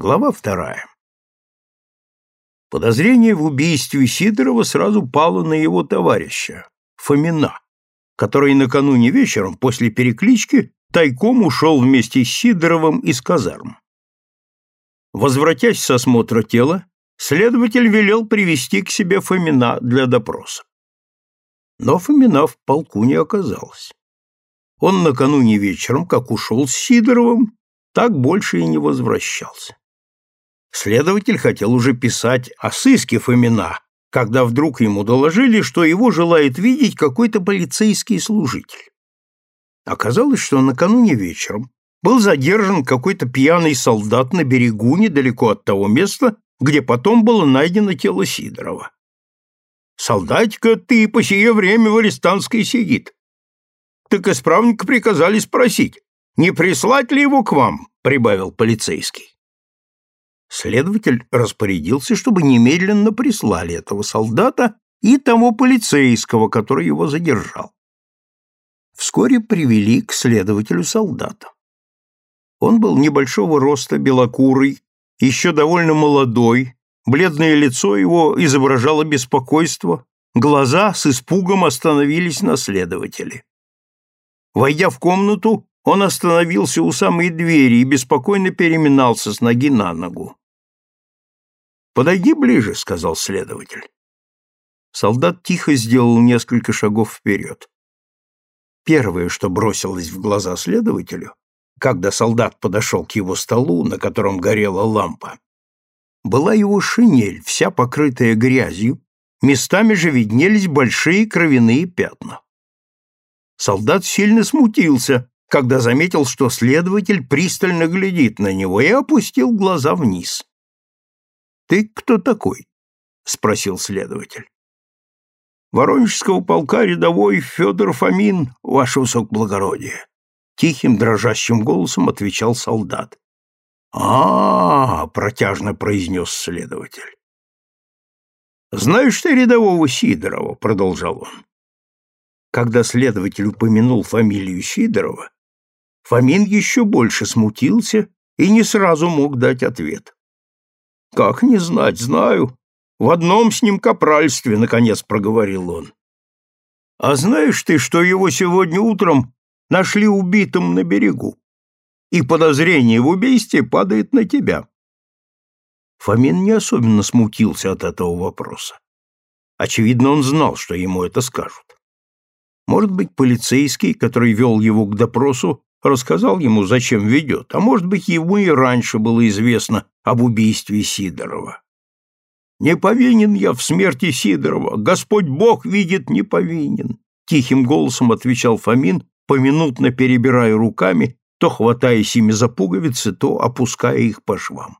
Глава вторая. Подозрение в убийстве Сидорова сразу пало на его товарища, Фомина, который накануне вечером после переклички тайком ушел вместе с Сидоровым из казарм. Возвратясь с осмотра тела, следователь велел привести к себе Фомина для допроса. Но Фомина в полку не оказалось. Он накануне вечером, как ушел с Сидоровым, так больше и не возвращался. Следователь хотел уже писать о сыске Фомина, когда вдруг ему доложили, что его желает видеть какой-то полицейский служитель. Оказалось, что накануне вечером был задержан какой-то пьяный солдат на берегу недалеко от того места, где потом было найдено тело Сидорова. «Солдатика ты по сие время в арестантской сидит». «Так исправника приказали спросить, не прислать ли его к вам?» — прибавил полицейский. Следователь распорядился, чтобы немедленно прислали этого солдата и того полицейского, который его задержал. Вскоре привели к следователю солдата. Он был небольшого роста, белокурый, еще довольно молодой, бледное лицо его изображало беспокойство, глаза с испугом остановились на следователе. Войдя в комнату, он остановился у самой двери и беспокойно переминался с ноги на ногу. «Подойди ближе», — сказал следователь. Солдат тихо сделал несколько шагов вперед. Первое, что бросилось в глаза следователю, когда солдат подошел к его столу, на котором горела лампа, была его шинель, вся покрытая грязью, местами же виднелись большие кровяные пятна. Солдат сильно смутился, когда заметил, что следователь пристально глядит на него и опустил глаза вниз. «Ты кто такой?» — спросил следователь. «Воронежского полка рядовой Федор Фомин, ваше высокоблагородие», — тихим дрожащим голосом отвечал солдат. а, -а, -а протяжно произнес следователь. «Знаешь ты рядового Сидорова?» — продолжал он. Когда следователь упомянул фамилию Сидорова, Фомин еще больше смутился и не сразу мог дать ответ. Как не знать, знаю. В одном с ним капральстве, наконец проговорил он. А знаешь ты, что его сегодня утром нашли убитым на берегу? И подозрение в убийстве падает на тебя. Фомин не особенно смутился от этого вопроса. Очевидно, он знал, что ему это скажут. Может быть, полицейский, который вел его к допросу, рассказал ему, зачем ведет, а может быть, ему и раньше было известно об убийстве Сидорова. «Не повинен я в смерти Сидорова, Господь Бог видит, не повинен», тихим голосом отвечал Фомин, поминутно перебирая руками, то хватаясь ими за пуговицы, то опуская их по швам.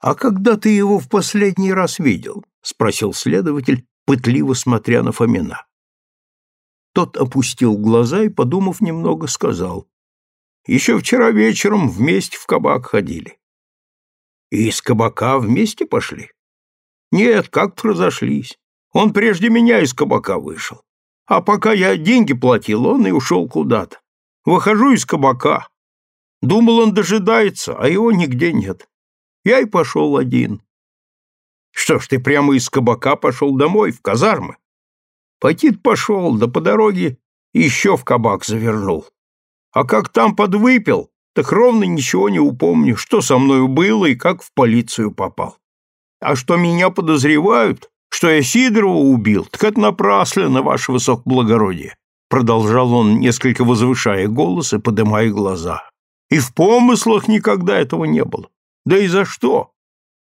«А когда ты его в последний раз видел?» — спросил следователь, пытливо смотря на Фомина. Тот опустил глаза и, подумав немного, сказал. «Еще вчера вечером вместе в кабак ходили». «И из кабака вместе пошли?» «Нет, как-то разошлись. Он прежде меня из кабака вышел. А пока я деньги платил, он и ушел куда-то. Выхожу из кабака. Думал, он дожидается, а его нигде нет. Я и пошел один. Что ж, ты прямо из кабака пошел домой, в казармы? Пойти пошел, да по дороге еще в кабак завернул. А как там подвыпил, так ровно ничего не упомню, что со мною было и как в полицию попал. А что меня подозревают, что я Сидорова убил, так это напрасленно, ваше высокоблагородие, продолжал он, несколько возвышая голос и подымая глаза. И в помыслах никогда этого не было. Да и за что?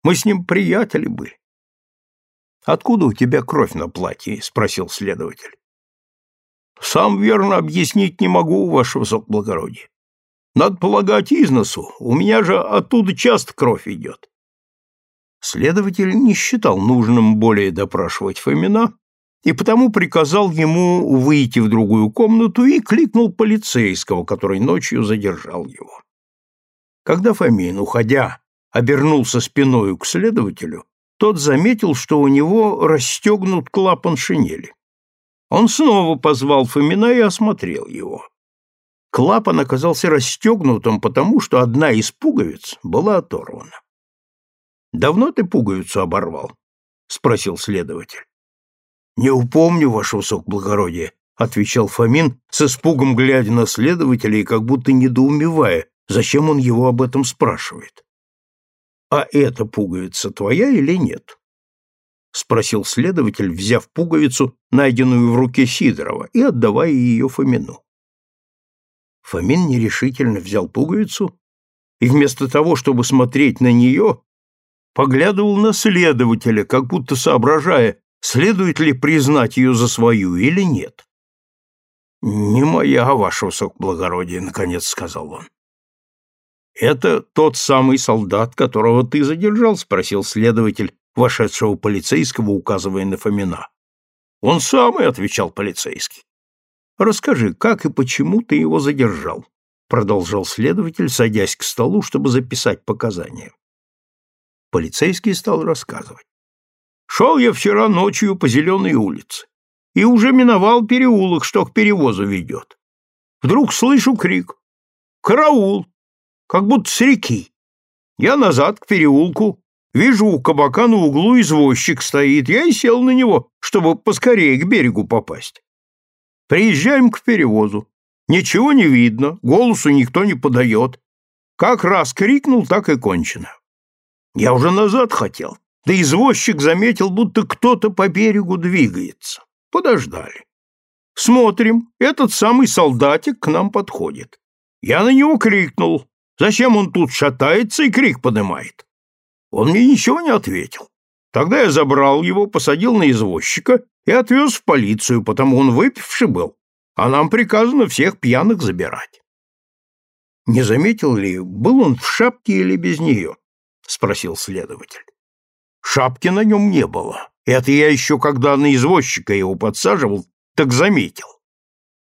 Мы с ним приятели были. Откуда у тебя кровь на платье? спросил следователь. Сам верно объяснить не могу, ваше высокоблагородие. Надо полагать из носу, у меня же оттуда часто кровь идет. Следователь не считал нужным более допрашивать Фомина и потому приказал ему выйти в другую комнату и кликнул полицейского, который ночью задержал его. Когда Фомин, уходя, обернулся спиною к следователю, тот заметил, что у него расстегнут клапан шинели. Он снова позвал Фомина и осмотрел его. Клапан оказался расстегнутым, потому что одна из пуговиц была оторвана. «Давно ты пуговицу оборвал?» — спросил следователь. «Не упомню, ваше высокоблагородие», — отвечал Фомин, с испугом глядя на следователя и как будто недоумевая, зачем он его об этом спрашивает. «А эта пуговица твоя или нет?» — спросил следователь, взяв пуговицу, найденную в руке Сидорова, и отдавая ее Фомину. Фомин нерешительно взял пуговицу и вместо того, чтобы смотреть на нее, поглядывал на следователя, как будто соображая, следует ли признать ее за свою или нет. «Не моя, ваше высокоблагородие», — наконец сказал он. «Это тот самый солдат, которого ты задержал?» — спросил следователь, вошедшего полицейского, указывая на Фомина. «Он самый», — отвечал полицейский. «Расскажи, как и почему ты его задержал?» — продолжал следователь, садясь к столу, чтобы записать показания. Полицейский стал рассказывать. «Шел я вчера ночью по зеленой улице и уже миновал переулок, что к перевозу ведет. Вдруг слышу крик. «Караул!» Как будто с реки. Я назад к переулку, вижу у кабака на углу извозчик стоит, я и сел на него, чтобы поскорее к берегу попасть. Приезжаем к перевозу. Ничего не видно, голосу никто не подает. Как раз крикнул, так и кончено. Я уже назад хотел, да извозчик заметил, будто кто-то по берегу двигается. Подождали. Смотрим, этот самый солдатик к нам подходит. Я на него крикнул. Зачем он тут шатается и крик поднимает? Он мне ничего не ответил. Тогда я забрал его, посадил на извозчика и отвез в полицию, потому он выпивший был, а нам приказано всех пьяных забирать. Не заметил ли, был он в шапке или без нее? — спросил следователь. Шапки на нем не было. Это я еще, когда на извозчика его подсаживал, так заметил.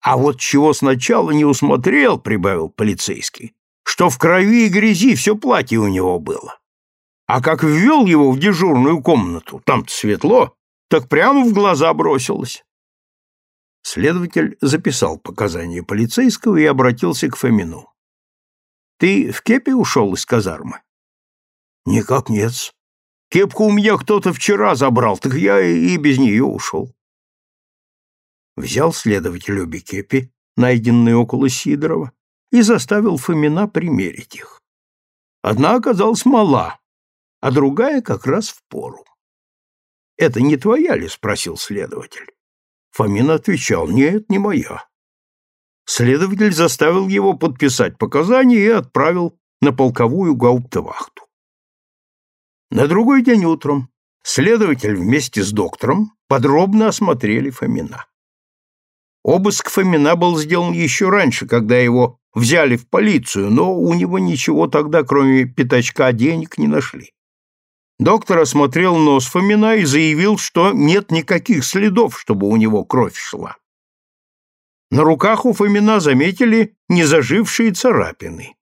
А вот чего сначала не усмотрел, — прибавил полицейский, — что в крови и грязи все платье у него было. А как ввел его в дежурную комнату, там светло, так прямо в глаза бросилось. Следователь записал показания полицейского и обратился к Фомину. — Ты в кепе ушел из казармы? — Никак нет. Кепку у меня кто-то вчера забрал, так я и без нее ушел. Взял следователь обе кепи, найденные около Сидорова, и заставил Фомина примерить их. Одна оказалась мала, а другая как раз в пору. «Это не твоя ли?» — спросил следователь. Фомин отвечал, «Нет, не моя». Следователь заставил его подписать показания и отправил на полковую гауптвахту. На другой день утром следователь вместе с доктором подробно осмотрели Фомина. Обыск Фомина был сделан еще раньше, когда его взяли в полицию, но у него ничего тогда, кроме пятачка денег, не нашли. Доктор осмотрел нос Фомина и заявил, что нет никаких следов, чтобы у него кровь шла. На руках у Фомина заметили незажившие царапины.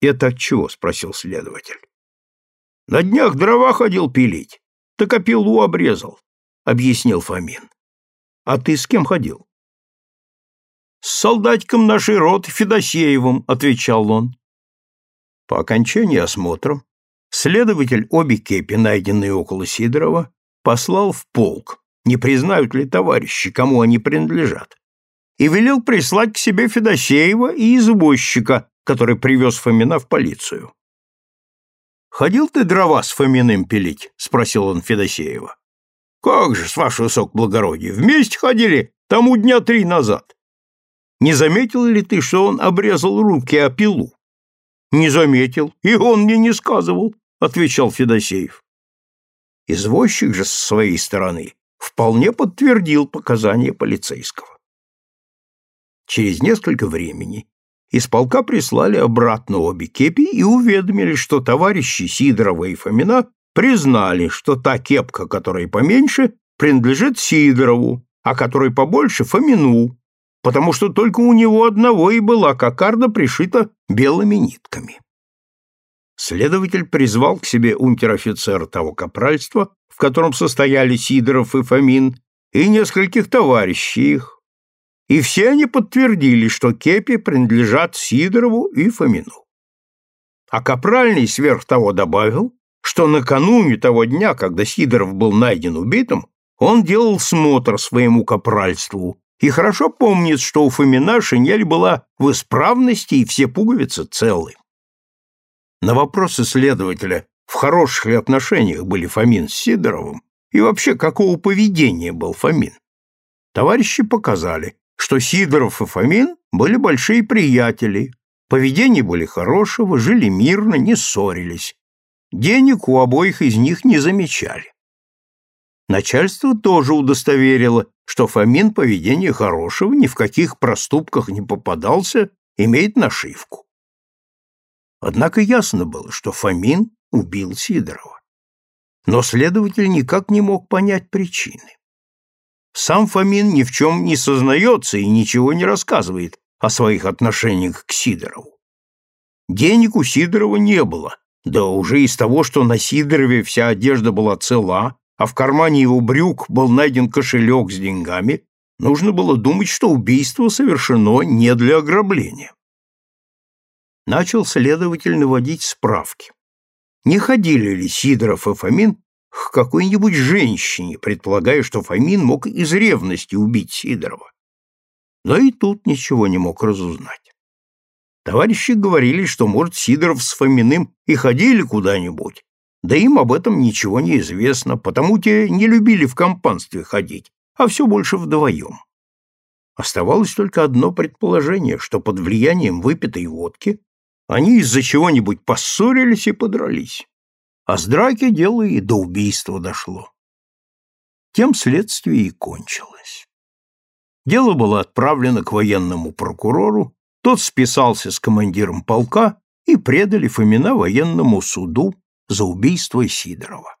«Это от чего?» — спросил следователь. «На днях дрова ходил пилить, так опилу обрезал», — объяснил Фомин. «А ты с кем ходил?» «С солдатиком нашей роты Федосеевым», — отвечал он. По окончании осмотра Следователь обе кепи, найденные около Сидорова, послал в полк, не признают ли товарищи, кому они принадлежат, и велел прислать к себе Федосеева и извозчика, который привез Фомина в полицию. «Ходил ты дрова с Фоминым пилить?» — спросил он Федосеева. «Как же, с вашего благородие, вместе ходили тому дня три назад. Не заметил ли ты, что он обрезал руки о пилу?» Не заметил, и он мне не сказывал, отвечал Федосеев. Извозчик же с своей стороны вполне подтвердил показания полицейского. Через несколько времени из полка прислали обратно обе кепи и уведомили, что товарищи Сидорова и Фомина признали, что та кепка, которая поменьше, принадлежит Сидорову, а которая побольше — Фомину, потому что только у него одного и была кокарда пришита белыми нитками. Следователь призвал к себе унтер-офицера того капральства, в котором состояли Сидоров и Фомин, и нескольких товарищей их, и все они подтвердили, что кепи принадлежат Сидорову и Фомину. А Капральный сверх того добавил, что накануне того дня, когда Сидоров был найден убитым, он делал смотр своему капральству и хорошо помнит, что у Фомина шинель была в исправности и все пуговицы целы. На вопросы следователя, в хороших ли отношениях были Фомин с Сидоровым и вообще какого поведения был Фомин, товарищи показали, что Сидоров и Фомин были большие приятели, поведение были хорошего, жили мирно, не ссорились. Денег у обоих из них не замечали. Начальство тоже удостоверило, что Фомин поведение хорошего, ни в каких проступках не попадался, имеет нашивку. Однако ясно было, что Фомин убил Сидорова. Но следователь никак не мог понять причины. Сам Фомин ни в чем не сознается и ничего не рассказывает о своих отношениях к Сидорову. Денег у Сидорова не было, да уже из того, что на Сидорове вся одежда была цела, а в кармане его брюк был найден кошелек с деньгами, нужно было думать, что убийство совершено не для ограбления. Начал следователь наводить справки. Не ходили ли Сидоров и Фомин к какой-нибудь женщине, предполагая, что Фомин мог из ревности убить Сидорова. Но и тут ничего не мог разузнать. Товарищи говорили, что, может, Сидоров с Фоминым и ходили куда-нибудь, да им об этом ничего не известно, потому те не любили в компанстве ходить, а все больше вдвоем. Оставалось только одно предположение, что под влиянием выпитой водки они из-за чего-нибудь поссорились и подрались а с драки дело и до убийства дошло. Тем следствие и кончилось. Дело было отправлено к военному прокурору, тот списался с командиром полка и предали Фомина военному суду за убийство Сидорова.